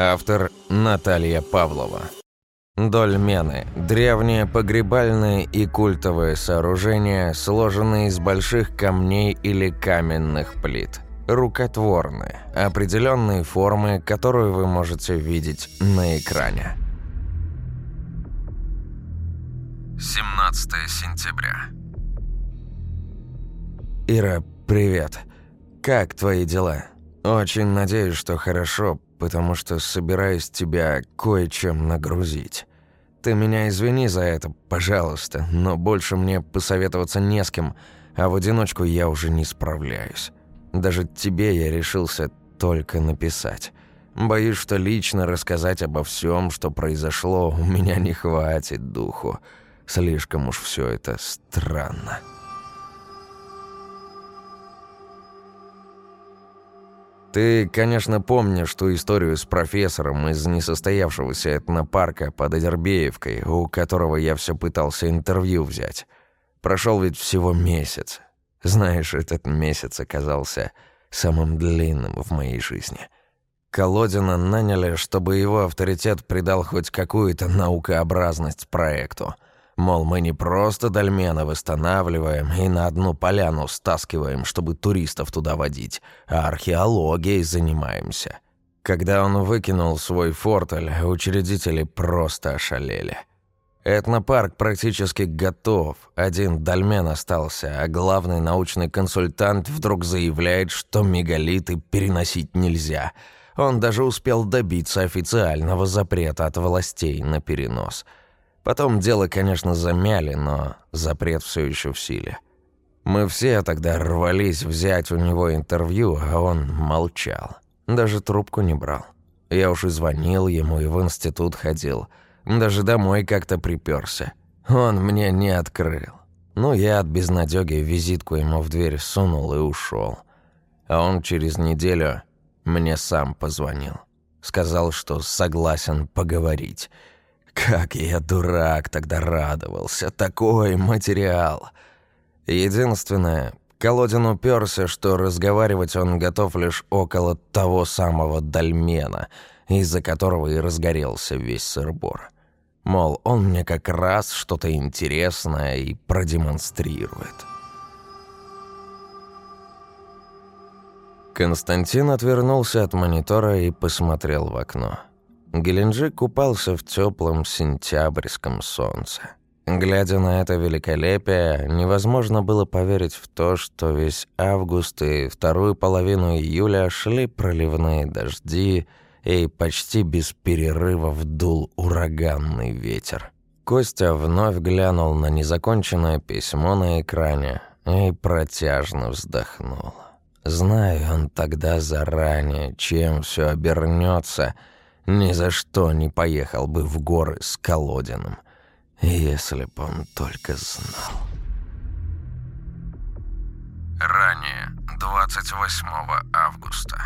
Автор Наталья Павлова. Дольмены – древние погребальные и культовые сооружения, сложенные из больших камней или каменных плит. Рукотворные, определенные формы, которую вы можете видеть на экране. 17 сентября. Ира, привет. Как твои дела? Очень надеюсь, что хорошо, потому что собираюсь тебя кое-чем нагрузить. Ты меня извини за это, пожалуйста, но больше мне посоветоваться не с кем, а в одиночку я уже не справляюсь. Даже тебе я решился только написать. Боюсь, что лично рассказать обо всем, что произошло, у меня не хватит духу. Слишком уж все это странно. Ты, конечно, помнишь ту историю с профессором из несостоявшегося этнопарка под Адербеевкой, у которого я все пытался интервью взять. Прошел ведь всего месяц. Знаешь, этот месяц оказался самым длинным в моей жизни. Колодина наняли, чтобы его авторитет придал хоть какую-то наукообразность проекту – Мол, мы не просто дольмена восстанавливаем и на одну поляну стаскиваем, чтобы туристов туда водить, а археологией занимаемся. Когда он выкинул свой фортель, учредители просто ошалели. Этнопарк практически готов, один дольмен остался, а главный научный консультант вдруг заявляет, что мегалиты переносить нельзя. Он даже успел добиться официального запрета от властей на перенос – Потом дело, конечно, замяли, но запрет все еще в силе. Мы все тогда рвались взять у него интервью, а он молчал. Даже трубку не брал. Я уж и звонил ему, и в институт ходил. Даже домой как-то приперся. Он мне не открыл. Ну, я от безнадёги визитку ему в дверь сунул и ушел. А он через неделю мне сам позвонил. Сказал, что согласен поговорить. Как я дурак тогда радовался. Такой материал. Единственное, Колодин уперся, что разговаривать он готов лишь около того самого дольмена, из-за которого и разгорелся весь сырбор. Мол, он мне как раз что-то интересное и продемонстрирует. Константин отвернулся от монитора и посмотрел в окно. Геленджик купался в теплом сентябрьском солнце. Глядя на это великолепие, невозможно было поверить в то, что весь август и вторую половину июля шли проливные дожди, и почти без перерыва вдул ураганный ветер. Костя вновь глянул на незаконченное письмо на экране и протяжно вздохнул. Зная он тогда заранее, чем все обернется, ни за что не поехал бы в горы с Колодиным, если б он только знал. Ранее, 28 августа.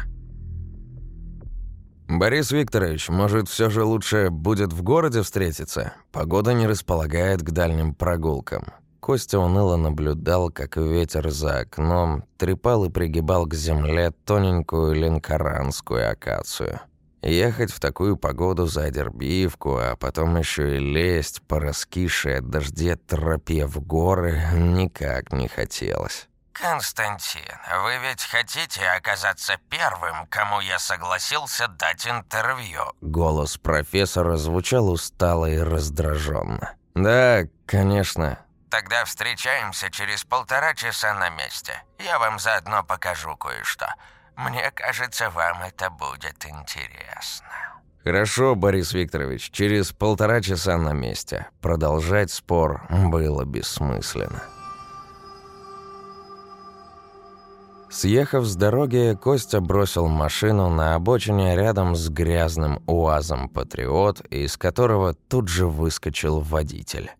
«Борис Викторович, может, все же лучше будет в городе встретиться? Погода не располагает к дальним прогулкам». Костя уныло наблюдал, как ветер за окном трепал и пригибал к земле тоненькую ленкоранскую акацию – Ехать в такую погоду за Дербиевку, а потом еще и лезть по раскисшей от дождя тропе в горы никак не хотелось. «Константин, вы ведь хотите оказаться первым, кому я согласился дать интервью?» Голос профессора звучал устало и раздраженно. «Да, конечно». «Тогда встречаемся через полтора часа на месте. Я вам заодно покажу кое-что. Мне кажется, вам это будет интересно». «Хорошо, Борис Викторович, через полтора часа на месте. Продолжать спор было бессмысленно». Съехав с дороги, Костя бросил машину на обочине рядом с грязным УАЗом «Патриот», из которого тут же выскочил водитель.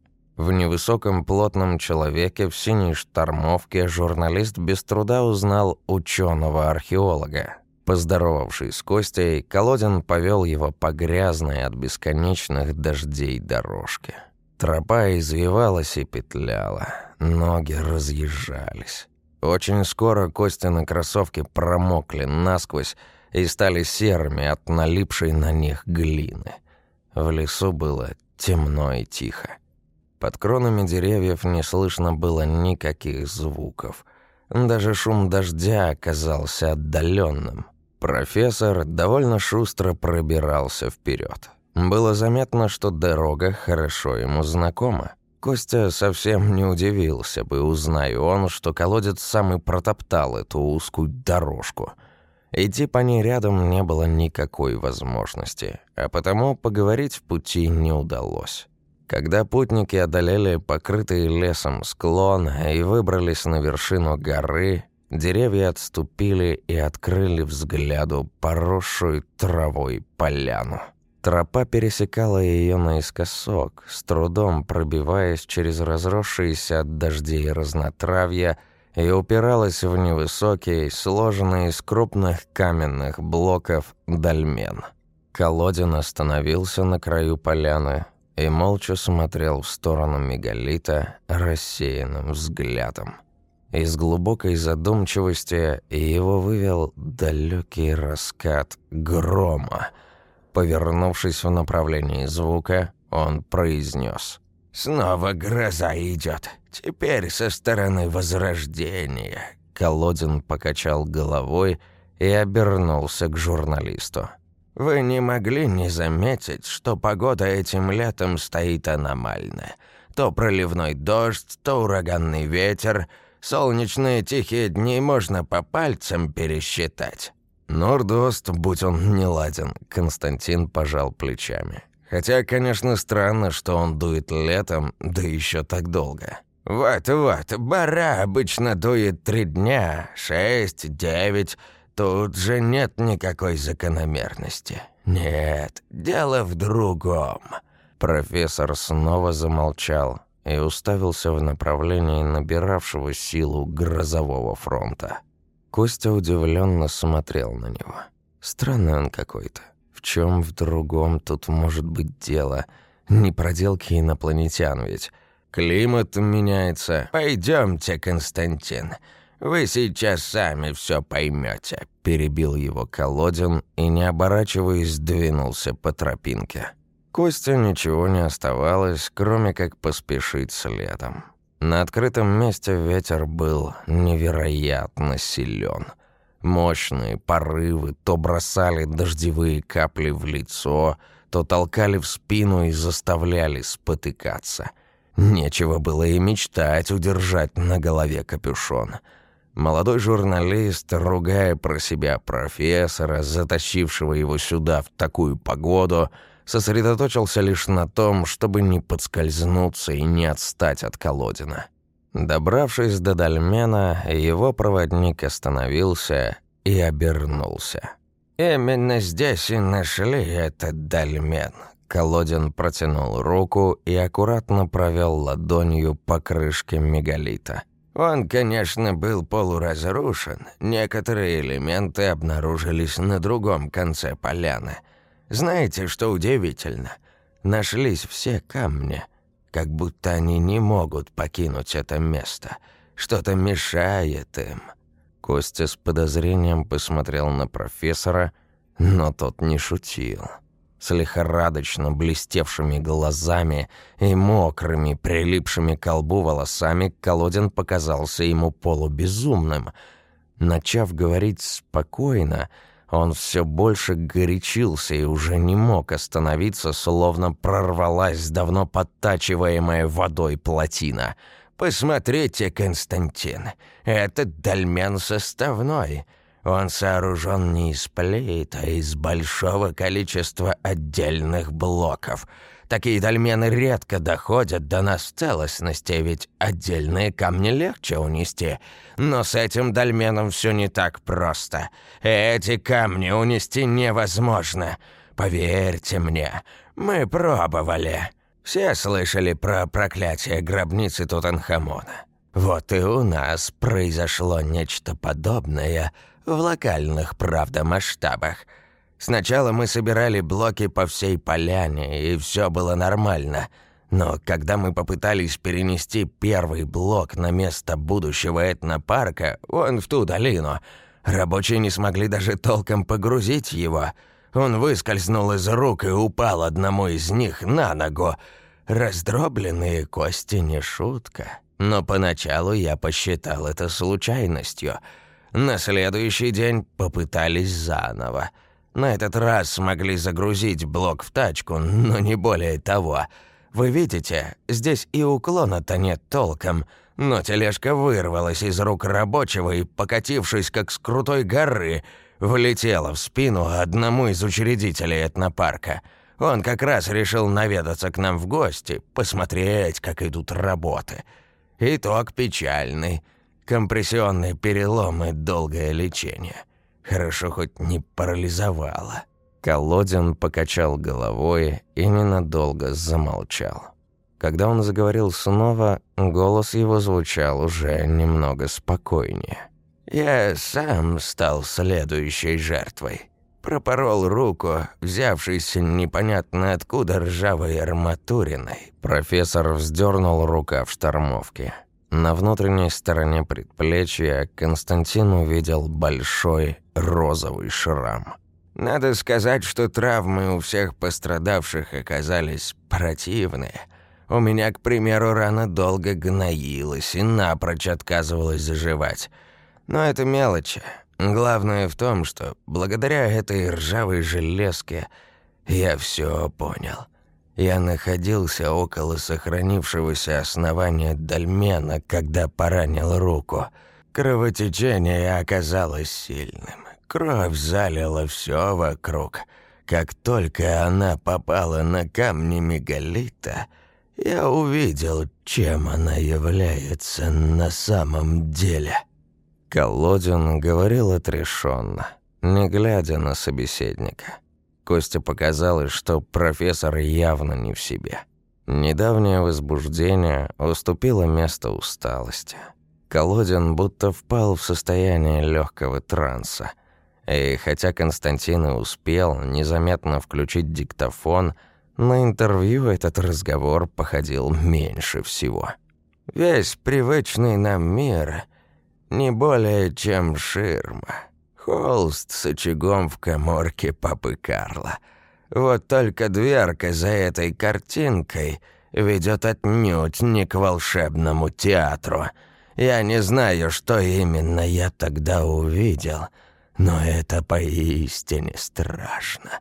В невысоком плотном человеке в синей штормовке журналист без труда узнал ученого археолога Поздоровавшись с Костей, Колодин повел его по грязной от бесконечных дождей дорожке. Тропа извивалась и петляла, ноги разъезжались. Очень скоро Костины кроссовки промокли насквозь, и стали серыми от налипшей на них глины. В лесу было темно и тихо. Под кронами деревьев не слышно было никаких звуков. Даже шум дождя оказался отдаленным. Профессор довольно шустро пробирался вперед. Было заметно, что дорога хорошо ему знакома. Костя совсем не удивился бы, узнай он, что колодец сам и протоптал эту узкую дорожку. Идти по ней рядом не было никакой возможности, а потому поговорить в пути не удалось. Когда путники одолели покрытый лесом склон и выбрались на вершину горы, деревья отступили и открыли взгляду поросшую травой поляну. Тропа пересекала ее наискосок, с трудом пробиваясь через разросшиеся от дождей разнотравья и упиралась в невысокий, сложенный из крупных каменных блоков дольмен. Колодин остановился на краю поляны и молча смотрел в сторону мегалита рассеянным взглядом. Из глубокой задумчивости его вывел далекий раскат грома – Повернувшись в направлении звука, он произнес: «Снова гроза идет. Теперь со стороны Возрождения». Колодин покачал головой и обернулся к журналисту. «Вы не могли не заметить, что погода этим летом стоит аномальная. То проливной дождь, то ураганный ветер. Солнечные тихие дни можно по пальцам пересчитать. Нордост, будь он не ладен, Константин пожал плечами. Хотя, конечно, странно, что он дует летом, да еще так долго. «Вот-вот, бара обычно дует три дня, шесть, девять. Тут же нет никакой закономерности. Нет, дело в другом». Профессор снова замолчал и уставился в направлении набиравшего силу грозового фронта. Костя удивленно смотрел на него. Странный он какой-то. В чем в другом тут может быть дело? Не проделки инопланетян ведь. Климат меняется. Пойдемте, Константин. Вы сейчас сами все поймете. Перебил его Колодин и, не оборачиваясь, двинулся по тропинке. Костя ничего не оставалось, кроме как поспешить следом. На открытом месте ветер был невероятно силен. Мощные порывы то бросали дождевые капли в лицо, то толкали в спину и заставляли спотыкаться. Нечего было и мечтать удержать на голове капюшон. Молодой журналист, ругая про себя профессора, затащившего его сюда в такую погоду, сосредоточился лишь на том, чтобы не подскользнуться и не отстать от колодина. Добравшись до Дальмена, его проводник остановился и обернулся. «Именно здесь и нашли этот Дальмен». Колодин протянул руку и аккуратно провел ладонью по крышке мегалита. Он, конечно, был полуразрушен. Некоторые элементы обнаружились на другом конце поляны – знаете, что удивительно? Нашлись все камни, как будто они не могут покинуть это место. Что-то мешает им». Костя с подозрением посмотрел на профессора, но тот не шутил. С лихорадочно блестевшими глазами и мокрыми, прилипшими к колбу волосами, Колодин показался ему полубезумным. Начав говорить спокойно, он все больше горячился и уже не мог остановиться, словно прорвалась давно подтачиваемая водой плотина. «Посмотрите, Константин, этот дольмен составной». Он сооружен не из плит, а из большого количества отдельных блоков. Такие дольмены редко доходят до нас в целостности, ведь отдельные камни легче унести. Но с этим дольменом все не так просто. Эти камни унести невозможно. Поверьте мне, мы пробовали. Все слышали про проклятие гробницы Тутанхамона. Вот и у нас произошло нечто подобное в локальных, правда, масштабах – Сначала мы собирали блоки по всей поляне, и все было нормально. Но когда мы попытались перенести первый блок на место будущего этнопарка, вон в ту долину, Рабочие не смогли даже толком погрузить его. Он выскользнул из рук и упал одному из них на ногу. Раздробленные кости не шутка. Но поначалу я посчитал это случайностью. На следующий день попытались заново. На этот раз смогли загрузить блок в тачку, но не более того. Вы видите, здесь и уклона-то нет толком — но тележка вырвалась из рук рабочего и, покатившись как с крутой горы, влетела в спину одному из учредителей этнопарка. Он как раз решил наведаться к нам в гости, посмотреть, как идут работы. Итог печальный. Компрессионный перелом и долгое лечение. Хорошо хоть не парализовало. Колодин покачал головой и ненадолго замолчал. Когда он заговорил снова, голос его звучал уже немного спокойнее. «Я сам стал следующей жертвой. Пропорол руку, взявшись непонятно откуда ржавой арматуриной». Профессор вздернул рука в штормовке. На внутренней стороне предплечья Константин увидел большой розовый шрам. Надо сказать, что травмы у всех пострадавших оказались противные – у меня, к примеру, рана долго гноилась и напрочь отказывалась заживать. Но это мелочи. Главное в том, что благодаря этой ржавой железке я все понял. Я находился около сохранившегося основания дольмена, когда поранил руку. Кровотечение оказалось сильным. Кровь залила все вокруг. Как только она попала на камни мегалита — я увидел, чем она является на самом деле». Колодин говорил отрешенно, не глядя на собеседника. Косте показалось, что профессор явно не в себе. Недавнее возбуждение уступило место усталости. Колодин будто впал в состояние легкого транса. И хотя Константин и успел незаметно включить диктофон – на интервью этот разговор походил меньше всего. Весь привычный нам мир не более чем ширма. Холст с очагом в коморке папы Карла. Вот только дверка за этой картинкой ведет отнюдь не к волшебному театру. Я не знаю, что именно я тогда увидел, но это поистине страшно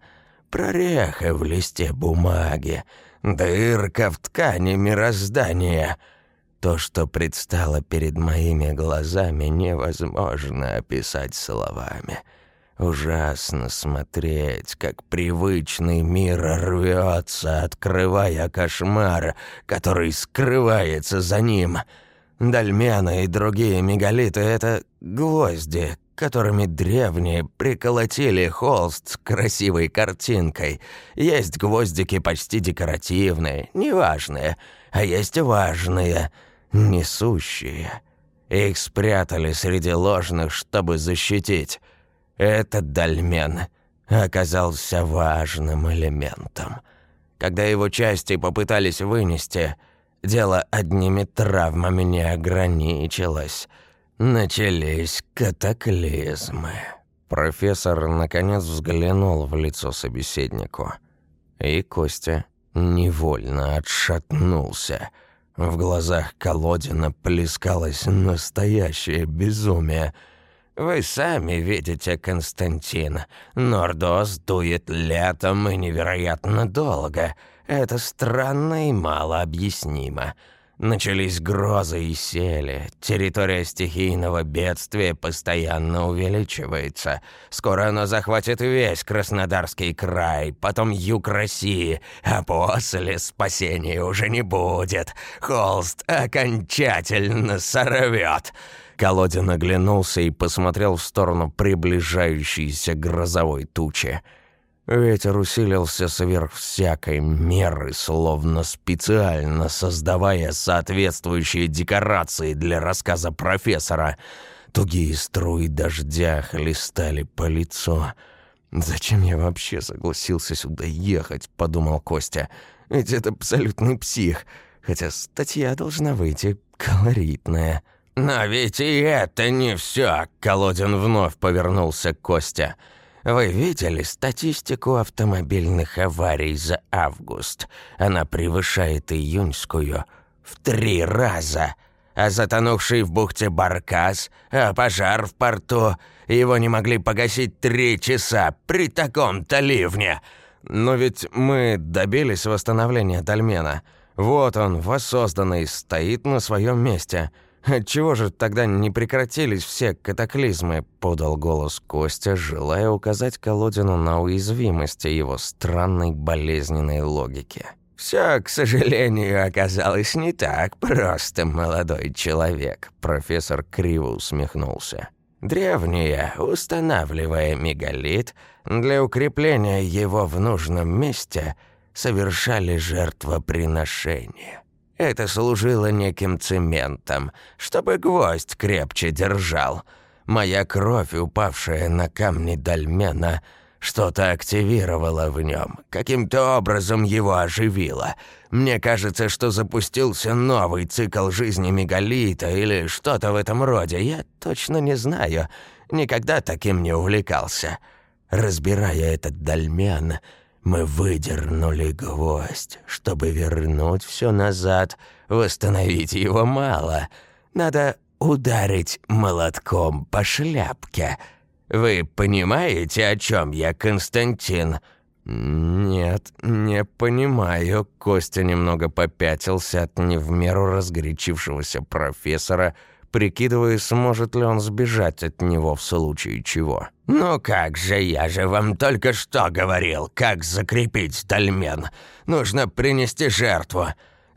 прореха в листе бумаги, дырка в ткани мироздания. То, что предстало перед моими глазами, невозможно описать словами. Ужасно смотреть, как привычный мир рвется, открывая кошмар, который скрывается за ним. Дальмены и другие мегалиты — это гвозди, которыми древние приколотили холст с красивой картинкой. Есть гвоздики почти декоративные, неважные, а есть важные, несущие. Их спрятали среди ложных, чтобы защитить. Этот дольмен оказался важным элементом. Когда его части попытались вынести, дело одними травмами не ограничилось — Начались катаклизмы. Профессор наконец взглянул в лицо собеседнику. И Костя невольно отшатнулся. В глазах Колодина плескалось настоящее безумие. «Вы сами видите, Константин, Нордос дует летом и невероятно долго. Это странно и мало объяснимо. Начались грозы и сели. Территория стихийного бедствия постоянно увеличивается. Скоро оно захватит весь Краснодарский край, потом юг России, а после спасения уже не будет. Холст окончательно сорвет. Колодин оглянулся и посмотрел в сторону приближающейся грозовой тучи. Ветер усилился сверх всякой меры, словно специально создавая соответствующие декорации для рассказа профессора. Тугие струи дождя хлестали по лицу. «Зачем я вообще согласился сюда ехать?» — подумал Костя. «Ведь это абсолютный псих, хотя статья должна выйти колоритная». Но ведь и это не все. Колодин вновь повернулся к Костя. Вы видели статистику автомобильных аварий за август? Она превышает июньскую в три раза. А затонувший в бухте Баркас, а пожар в порту, его не могли погасить три часа при таком-то ливне. Но ведь мы добились восстановления Дальмена. Вот он, воссозданный, стоит на своем месте. Чего же тогда не прекратились все катаклизмы?» – подал голос Костя, желая указать Колодину на уязвимости его странной болезненной логики. «Все, к сожалению, оказалось не так просто, молодой человек», – профессор криво усмехнулся. «Древние, устанавливая мегалит, для укрепления его в нужном месте, совершали жертвоприношение. Это служило неким цементом, чтобы гвоздь крепче держал. Моя кровь, упавшая на камни дольмена, что-то активировала в нем, каким-то образом его оживила. Мне кажется, что запустился новый цикл жизни мегалита или что-то в этом роде. Я точно не знаю, никогда таким не увлекался. Разбирая этот дольмен, мы выдернули гвоздь, чтобы вернуть все назад. Восстановить его мало. Надо ударить молотком по шляпке. Вы понимаете, о чем я, Константин?» «Нет, не понимаю». Костя немного попятился от не в меру разгорячившегося профессора, прикидывая, сможет ли он сбежать от него в случае чего. «Ну как же, я же вам только что говорил, как закрепить дольмен. Нужно принести жертву.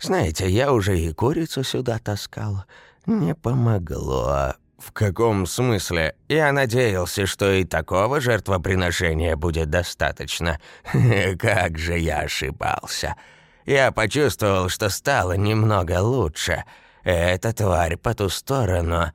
Знаете, я уже и курицу сюда таскал. Не помогло». «В каком смысле? Я надеялся, что и такого жертвоприношения будет достаточно. Как же я ошибался. Я почувствовал, что стало немного лучше». Эта тварь по ту сторону.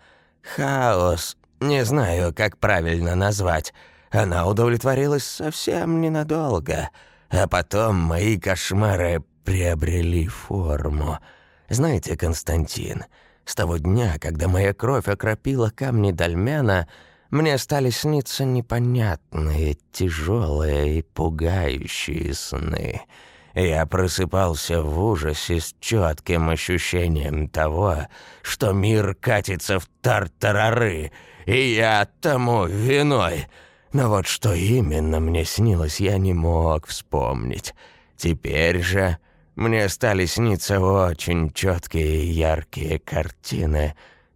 Хаос. Не знаю, как правильно назвать. Она удовлетворилась совсем ненадолго. А потом мои кошмары приобрели форму. Знаете, Константин, с того дня, когда моя кровь окропила камни Дальмена, мне стали сниться непонятные, тяжелые и пугающие сны — я просыпался в ужасе с четким ощущением того, что мир катится в тартарары, и я тому виной. Но вот что именно мне снилось, я не мог вспомнить. Теперь же мне стали сниться очень четкие и яркие картины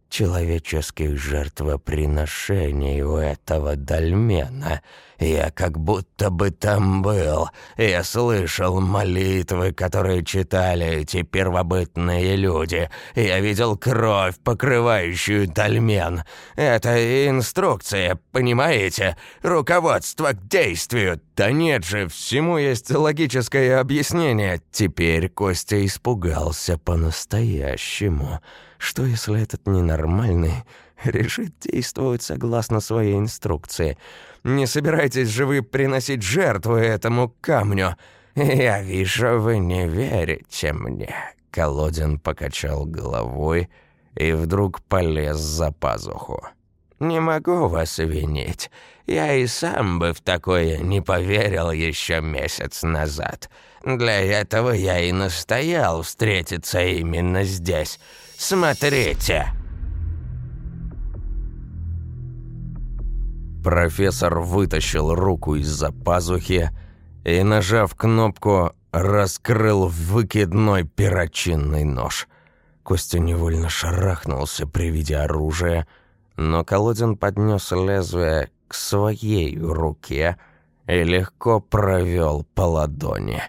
человеческих жертвоприношений у этого дольмена — я как будто бы там был. Я слышал молитвы, которые читали эти первобытные люди. Я видел кровь, покрывающую тальмен. Это инструкция, понимаете? Руководство к действию. Да нет же, всему есть логическое объяснение. Теперь Костя испугался по-настоящему. Что если этот ненормальный решит действовать согласно своей инструкции? Не собираетесь же вы приносить жертву этому камню? Я вижу, вы не верите мне». Колодин покачал головой и вдруг полез за пазуху. «Не могу вас винить. Я и сам бы в такое не поверил еще месяц назад. Для этого я и настоял встретиться именно здесь. Смотрите!» Профессор вытащил руку из-за пазухи и, нажав кнопку, раскрыл выкидной перочинный нож. Костя невольно шарахнулся при виде оружия, но Колодин поднес лезвие к своей руке и легко провел по ладони.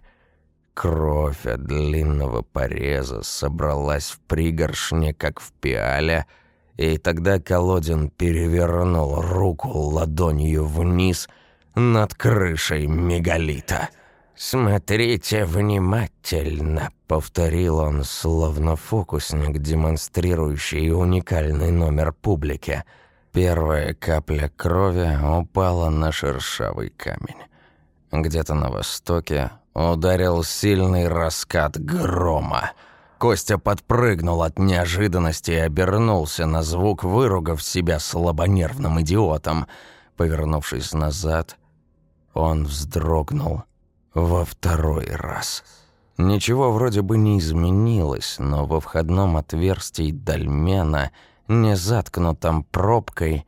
Кровь от длинного пореза собралась в пригоршне, как в пиале — и тогда Колодин перевернул руку ладонью вниз над крышей мегалита. «Смотрите внимательно», — повторил он, словно фокусник, демонстрирующий уникальный номер публике. Первая капля крови упала на шершавый камень. Где-то на востоке ударил сильный раскат грома — Костя подпрыгнул от неожиданности и обернулся на звук, выругав себя слабонервным идиотом. Повернувшись назад, он вздрогнул во второй раз. Ничего вроде бы не изменилось, но во входном отверстии дольмена, не заткнутом пробкой,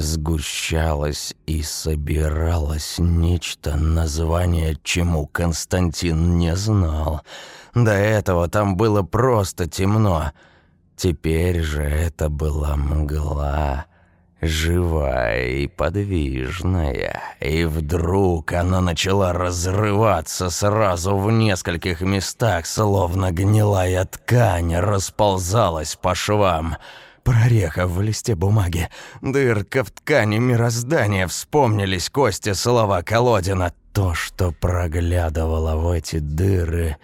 сгущалось и собиралось нечто, название чему Константин не знал. До этого там было просто темно. Теперь же это была мгла — живая и подвижная, и вдруг она начала разрываться сразу в нескольких местах, словно гнилая ткань расползалась по швам. Прореха в листе бумаги, дырка в ткани мироздания, вспомнились кости слова Колодина. То, что проглядывало в эти дыры,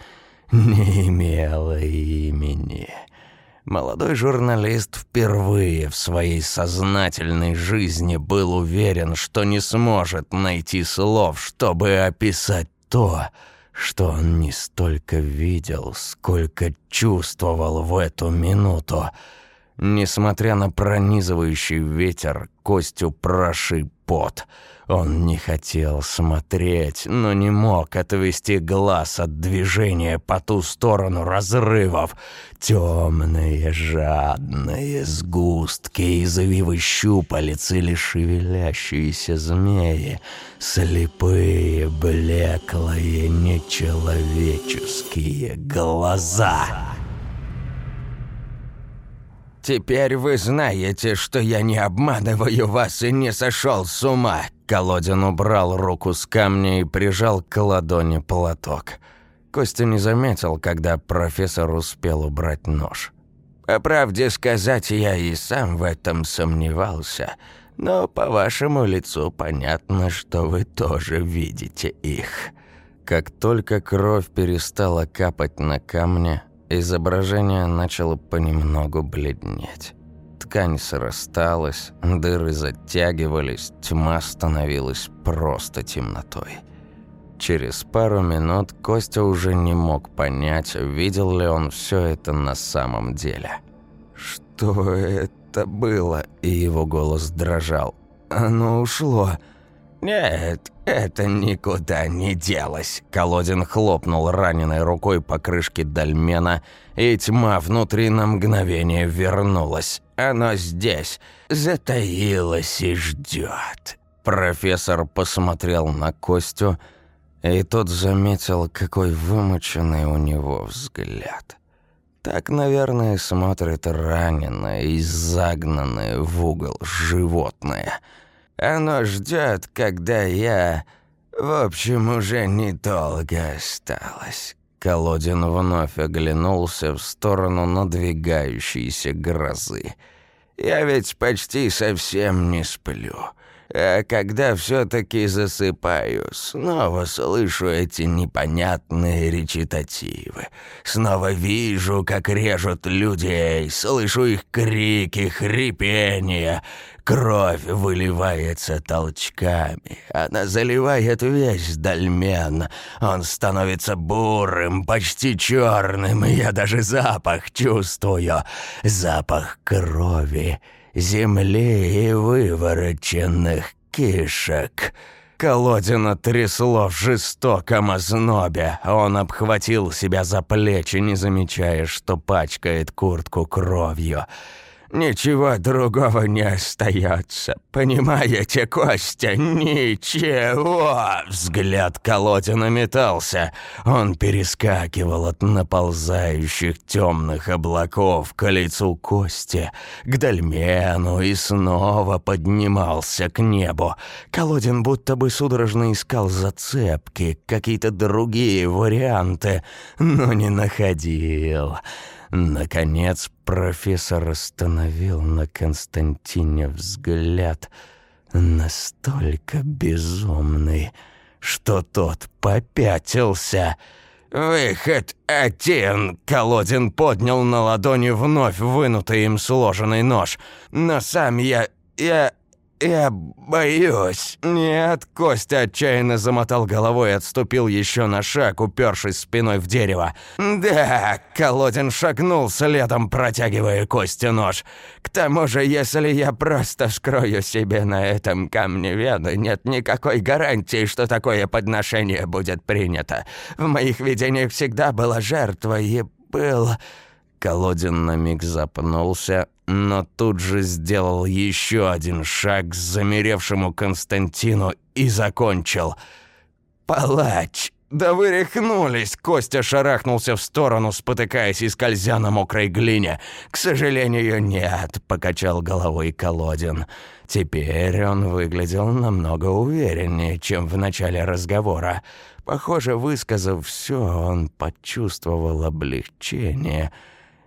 не имело имени. Молодой журналист впервые в своей сознательной жизни был уверен, что не сможет найти слов, чтобы описать то, что он не столько видел, сколько чувствовал в эту минуту. Несмотря на пронизывающий ветер, Костю прошиб пот — он не хотел смотреть, но не мог отвести глаз от движения по ту сторону разрывов. Темные, жадные сгустки, извивы щупалец или шевелящиеся змеи, слепые, блеклые, нечеловеческие глаза. «Теперь вы знаете, что я не обманываю вас и не сошел с ума!» Колодин убрал руку с камня и прижал к ладони платок. Костя не заметил, когда профессор успел убрать нож. «По правде сказать, я и сам в этом сомневался, но по вашему лицу понятно, что вы тоже видите их». Как только кровь перестала капать на камне, Изображение начало понемногу бледнеть. Ткань срасталась, дыры затягивались, тьма становилась просто темнотой. Через пару минут Костя уже не мог понять, видел ли он все это на самом деле. «Что это было?» И его голос дрожал. «Оно ушло». «Нет, это никуда не делось». Колодин хлопнул раненой рукой по крышке дольмена, и тьма внутри на мгновение вернулась. «Оно здесь, затаилось и ждет». Профессор посмотрел на Костю, и тот заметил, какой вымученный у него взгляд. Так, наверное, смотрит раненое и загнанное в угол животное – оно ждет, когда я... В общем, уже недолго осталось». Колодин вновь оглянулся в сторону надвигающейся грозы. «Я ведь почти совсем не сплю. А когда все-таки засыпаю, снова слышу эти непонятные речитативы. Снова вижу, как режут людей, слышу их крики, хрипения. Кровь выливается толчками. Она заливает весь дольмен. Он становится бурым, почти черным, я даже запах чувствую. Запах крови земли и вывороченных кишек. Колодина трясло в жестоком ознобе. Он обхватил себя за плечи, не замечая, что пачкает куртку кровью. Ничего другого не остается. Понимаете, Костя, ничего. Взгляд Колотина метался. Он перескакивал от наползающих темных облаков к лицу Кости, к дольмену и снова поднимался к небу. Колодин будто бы судорожно искал зацепки, какие-то другие варианты, но не находил. Наконец профессор остановил на Константине взгляд настолько безумный, что тот попятился. «Выход один!» Колодин поднял на ладони вновь вынутый им сложенный нож. «Но сам я... я... я боюсь». «Нет», — Костя отчаянно замотал головой и отступил еще на шаг, упершись спиной в дерево. «Да», — Колодин шагнул следом, протягивая Косте нож. «К тому же, если я просто вскрою себе на этом камне вены, нет никакой гарантии, что такое подношение будет принято. В моих видениях всегда была жертва и был...» Колодин на миг запнулся, но тут же сделал еще один шаг к замеревшему Константину и закончил. «Палач!» «Да вы рехнулись!» Костя шарахнулся в сторону, спотыкаясь и скользя на мокрой глине. «К сожалению, нет», — покачал головой Колодин. Теперь он выглядел намного увереннее, чем в начале разговора. Похоже, высказав все, он почувствовал облегчение —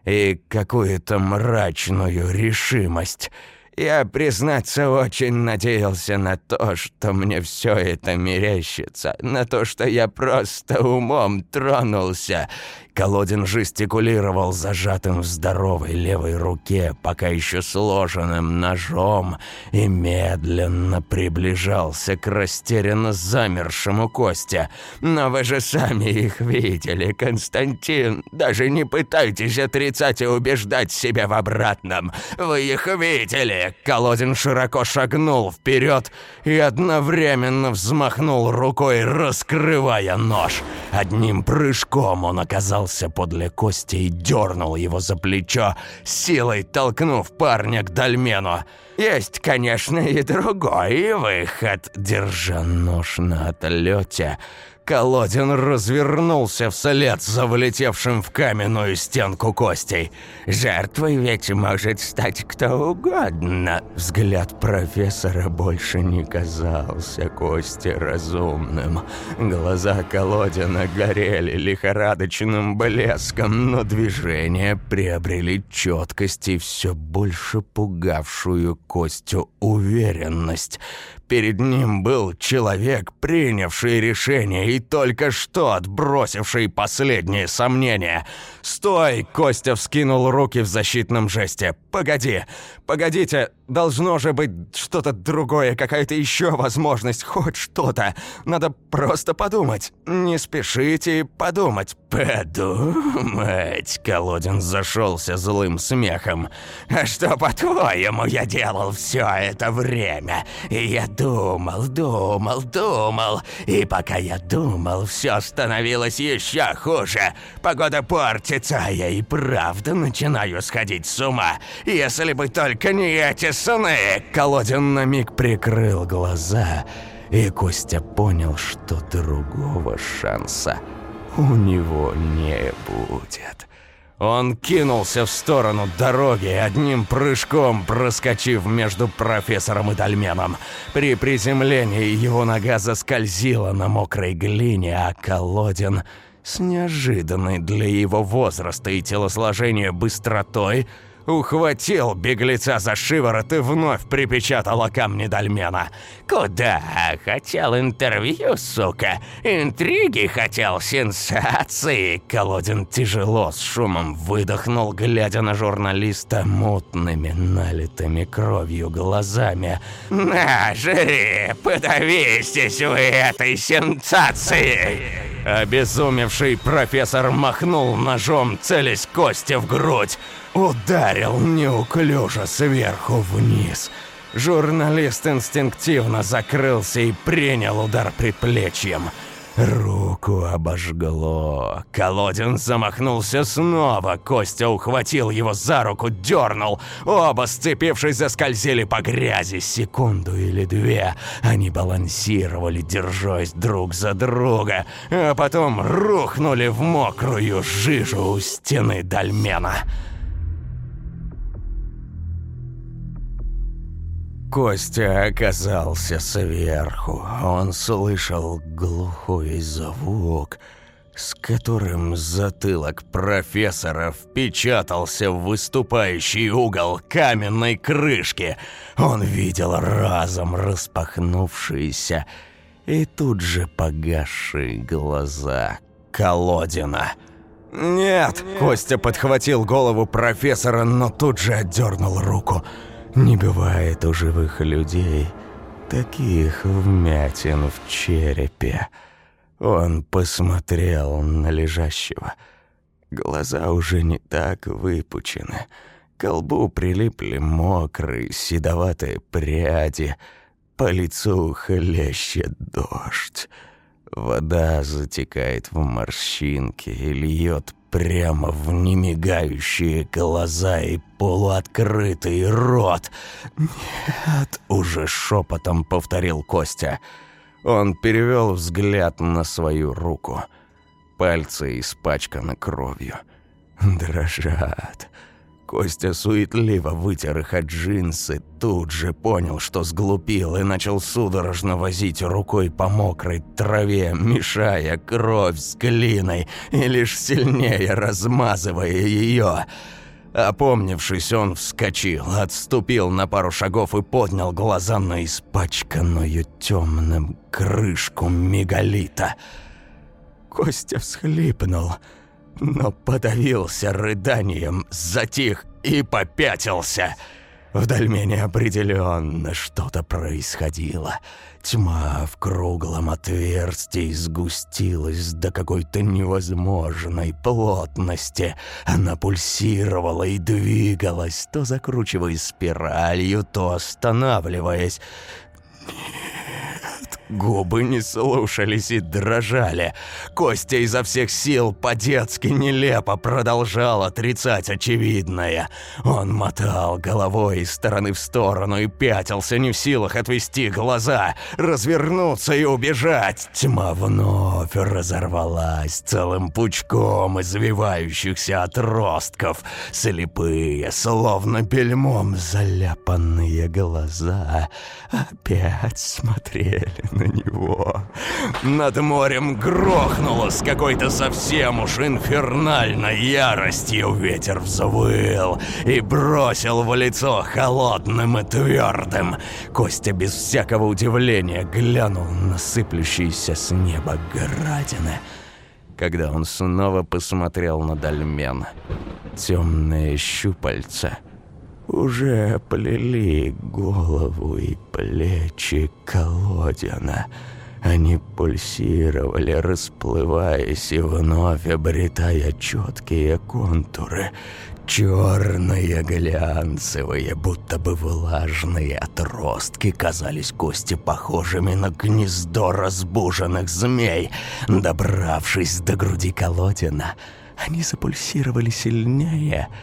и какую-то мрачную решимость. Я, признаться, очень надеялся на то, что мне все это мерещится, на то, что я просто умом тронулся Колодин жестикулировал зажатым в здоровой левой руке, пока еще сложенным ножом, и медленно приближался к растерянно замершему Косте. «Но вы же сами их видели, Константин. Даже не пытайтесь отрицать и убеждать себя в обратном. Вы их видели!» Колодин широко шагнул вперед и одновременно взмахнул рукой, раскрывая нож. Одним прыжком он оказался подле Кости и дернул его за плечо, силой толкнув парня к дольмену. Есть, конечно, и другой выход. Держа нож на отлете, Колодин развернулся вслед за влетевшим в каменную стенку Костей. «Жертвой ведь может стать кто угодно». Взгляд профессора больше не казался Косте разумным. Глаза Колодина горели лихорадочным блеском, но движения приобрели четкость и все больше пугавшую Костю уверенность. Перед ним был человек, принявший решение и только что отбросивший последние сомнения. «Стой!» — Костя вскинул руки в защитном жесте. «Погоди! Погодите! Должно же быть что-то другое, какая-то еще возможность, хоть что-то. Надо просто подумать. Не спешите подумать. Подумать. Колодин зашелся злым смехом. А что, по-твоему, я делал все это время? И я думал, думал, думал. И пока я думал, все становилось еще хуже. Погода портится, а я и правда начинаю сходить с ума. Если бы только не эти сны!» Колодин на миг прикрыл глаза, и Костя понял, что другого шанса у него не будет. Он кинулся в сторону дороги, одним прыжком проскочив между профессором и дольменом. При приземлении его нога заскользила на мокрой глине, а Колодин с неожиданной для его возраста и телосложения быстротой – ухватил беглеца за шиворот и вновь припечатал о камни дольмена. «Куда? Хотел интервью, сука? Интриги хотел, сенсации?» Колодин тяжело с шумом выдохнул, глядя на журналиста мутными, налитыми кровью глазами. «На, жри, подавитесь вы этой сенсацией!» Обезумевший профессор махнул ножом, целясь Косте в грудь. Ударил неуклюже сверху вниз. Журналист инстинктивно закрылся и принял удар предплечьем. Руку обожгло. Колодин замахнулся снова. Костя ухватил его за руку, дернул. Оба, сцепившись, заскользили по грязи. Секунду или две они балансировали, держась друг за друга, а потом рухнули в мокрую жижу у стены дольмена. Костя оказался сверху. Он слышал глухой звук, с которым затылок профессора впечатался в выступающий угол каменной крышки. Он видел разом распахнувшиеся и тут же погасшие глаза Колодина. «Нет!» – Костя подхватил голову профессора, но тут же отдернул руку – Не бывает у живых людей таких вмятин в черепе. Он посмотрел на лежащего. Глаза уже не так выпучены. К колбу прилипли мокрые, седоватые пряди. По лицу хлещет дождь. Вода затекает в морщинки и льет прямо в немигающие глаза и полуоткрытый рот. «Нет!» — уже шепотом повторил Костя. Он перевел взгляд на свою руку. Пальцы испачканы кровью. Дрожат. Костя суетливо вытер их от джинсы, тут же понял, что сглупил и начал судорожно возить рукой по мокрой траве, мешая кровь с глиной и лишь сильнее размазывая ее. Опомнившись, он вскочил, отступил на пару шагов и поднял глаза на испачканную темным крышку мегалита. Костя всхлипнул – но подавился рыданием, затих и попятился. В дольмене определенно что-то происходило. Тьма в круглом отверстии сгустилась до какой-то невозможной плотности. Она пульсировала и двигалась, то закручиваясь спиралью, то останавливаясь. Губы не слушались и дрожали. Костя изо всех сил по-детски нелепо продолжал отрицать очевидное. Он мотал головой из стороны в сторону и пятился, не в силах отвести глаза, развернуться и убежать. Тьма вновь разорвалась целым пучком извивающихся отростков. Слепые, словно бельмом заляпанные глаза, опять смотрели на него. Над морем грохнуло с какой-то совсем уж инфернальной яростью. Ветер взвыл и бросил в лицо холодным и твердым. Костя без всякого удивления глянул на сыплющиеся с неба градины. Когда он снова посмотрел на дольмен, темные щупальца — уже плели голову и плечи колодина. Они пульсировали, расплываясь и вновь обретая четкие контуры. Черные глянцевые, будто бы влажные отростки казались кости похожими на гнездо разбуженных змей. Добравшись до груди колодина, они запульсировали сильнее —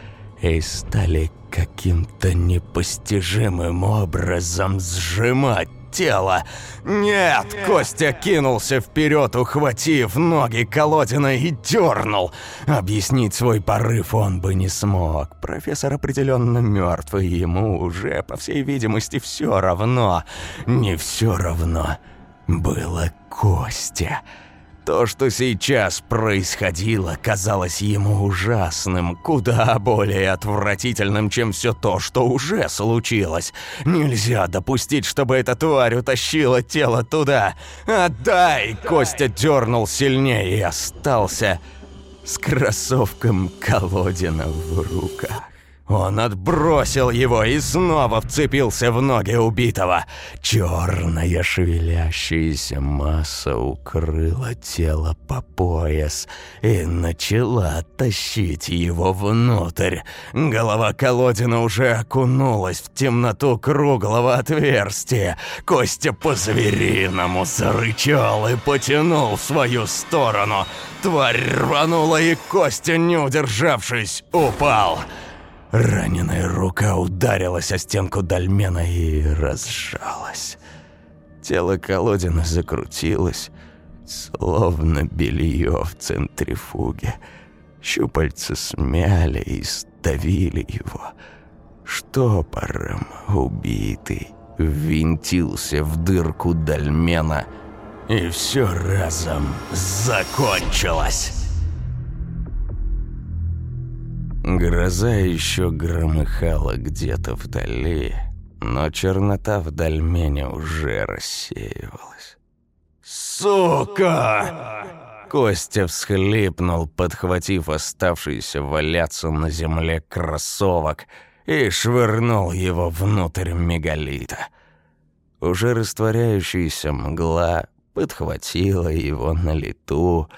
и стали каким-то непостижимым образом сжимать тело. «Нет!» Костя кинулся вперед, ухватив ноги колодина и дернул. Объяснить свой порыв он бы не смог. Профессор определенно мертв, и ему уже, по всей видимости, все равно. Не все равно было Костя. То, что сейчас происходило, казалось ему ужасным, куда более отвратительным, чем все то, что уже случилось. Нельзя допустить, чтобы эта тварь утащила тело туда. «Отдай!» Костя дернул сильнее и остался с кроссовком колодина в руках. Он отбросил его и снова вцепился в ноги убитого. Черная шевелящаяся масса укрыла тело по пояс и начала тащить его внутрь. Голова Колодина уже окунулась в темноту круглого отверстия. Костя по-звериному зарычал и потянул в свою сторону. Тварь рванула, и Костя, не удержавшись, упал. Раненая рука ударилась о стенку дольмена и разжалась. Тело Колодина закрутилось, словно белье в центрифуге. Щупальца смяли и сдавили его. Штопором убитый ввинтился в дырку дольмена, и все разом закончилось. Гроза еще громыхала где-то вдали, но чернота в дольмене уже рассеивалась. «Сука!» Костя всхлипнул, подхватив оставшийся валяться на земле кроссовок, и швырнул его внутрь мегалита. Уже растворяющаяся мгла подхватила его на лету,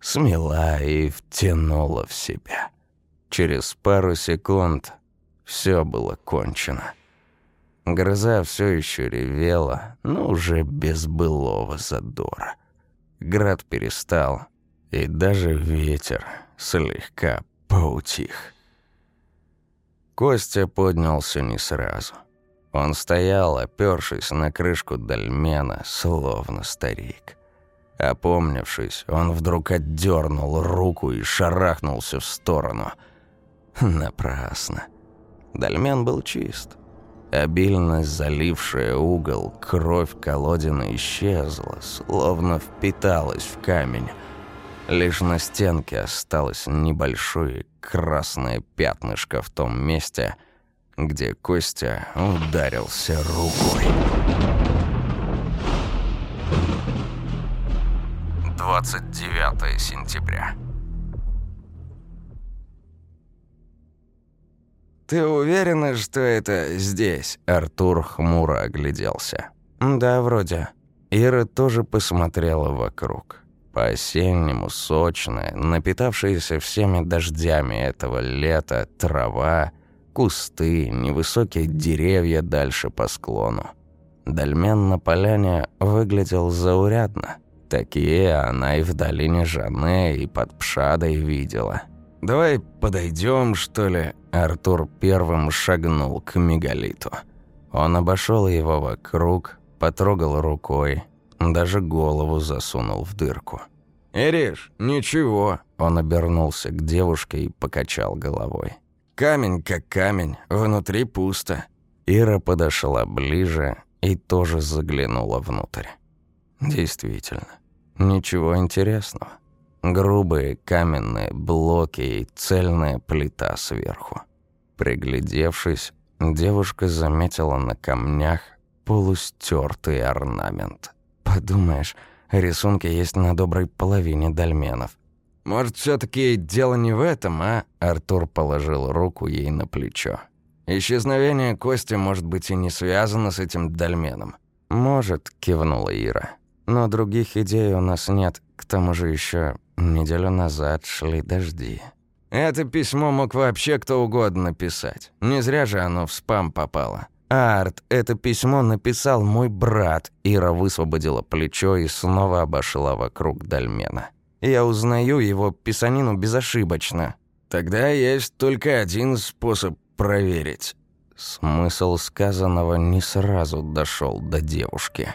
смела и втянула в себя. Через пару секунд все было кончено. Гроза все еще ревела, но уже без былого задора. Град перестал, и даже ветер слегка поутих. Костя поднялся не сразу. Он стоял, опёршись на крышку дольмена, словно старик. Опомнившись, он вдруг отдернул руку и шарахнулся в сторону. Напрасно. Дольмен был чист. Обильно залившая угол, кровь колодина исчезла, словно впиталась в камень. Лишь на стенке осталось небольшое красное пятнышко в том месте, где Костя ударился рукой. 29 сентября. «Ты уверена, что это здесь?» Артур хмуро огляделся. «Да, вроде». Ира тоже посмотрела вокруг. По-осеннему сочная, напитавшаяся всеми дождями этого лета трава, кусты, невысокие деревья дальше по склону. Дольмен на поляне выглядел заурядно. Такие она и в долине Жане, и под Пшадой видела. «Давай подойдем, что ли?» Артур первым шагнул к мегалиту. Он обошел его вокруг, потрогал рукой, даже голову засунул в дырку. «Ириш, ничего!» Он обернулся к девушке и покачал головой. «Камень как камень, внутри пусто». Ира подошла ближе и тоже заглянула внутрь. Действительно, ничего интересного. Грубые каменные блоки и цельная плита сверху. Приглядевшись, девушка заметила на камнях полустертый орнамент. Подумаешь, рисунки есть на доброй половине дольменов. «Может, все таки дело не в этом, а?» Артур положил руку ей на плечо. «Исчезновение Кости, может быть, и не связано с этим дольменом». «Может», — кивнула Ира. «Но других идей у нас нет. К тому же еще Неделю назад шли дожди. Это письмо мог вообще кто угодно написать. Не зря же оно в спам попало. «Арт, это письмо написал мой брат». Ира высвободила плечо и снова обошла вокруг дольмена. «Я узнаю его писанину безошибочно». «Тогда есть только один способ проверить». Смысл сказанного не сразу дошел до девушки.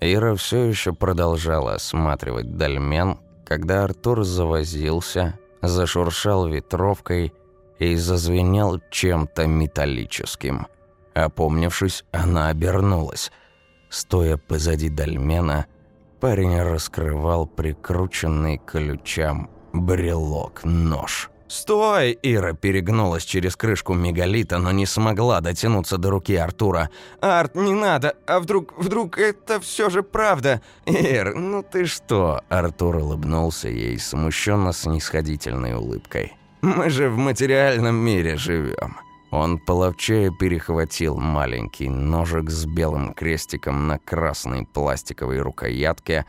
Ира все еще продолжала осматривать дольмен, когда Артур завозился, зашуршал ветровкой и зазвенел чем-то металлическим. Опомнившись, она обернулась. Стоя позади дольмена, парень раскрывал прикрученный к ключам брелок-нож. «Стой!» – Ира перегнулась через крышку мегалита, но не смогла дотянуться до руки Артура. «Арт, не надо! А вдруг, вдруг это все же правда?» «Ир, ну ты что?» – Артур улыбнулся ей смущенно снисходительной улыбкой. «Мы же в материальном мире живем. Он половчее перехватил маленький ножик с белым крестиком на красной пластиковой рукоятке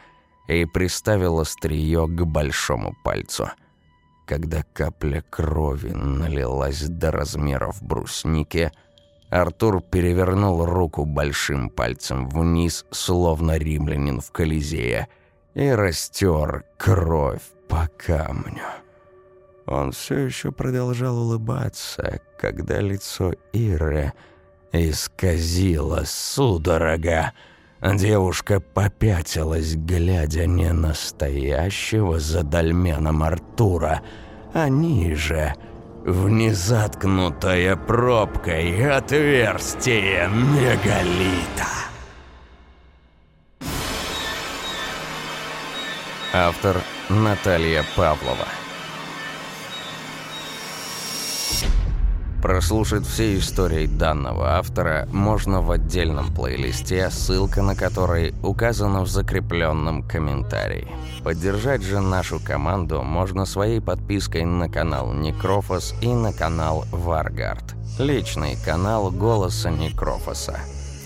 и приставил острие к большому пальцу – когда капля крови налилась до размеров брусники, Артур перевернул руку большим пальцем вниз, словно римлянин в Колизее, и растер кровь по камню. Он все еще продолжал улыбаться, когда лицо Иры исказило судорога. Девушка попятилась, глядя не настоящего за дольменом Артура, а ниже, в незаткнутое пробкой отверстие мегалита. Автор Наталья Павлова Прослушать все истории данного автора можно в отдельном плейлисте, ссылка на который указана в закрепленном комментарии. Поддержать же нашу команду можно своей подпиской на канал Некрофос и на канал Варгард. личный канал «Голоса Некрофоса».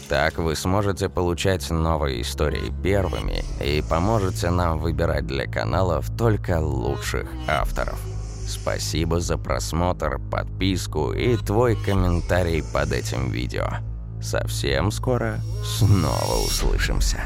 Так вы сможете получать новые истории первыми и поможете нам выбирать для каналов только лучших авторов. Спасибо за просмотр, подписку и твой комментарий под этим видео. Совсем скоро снова услышимся.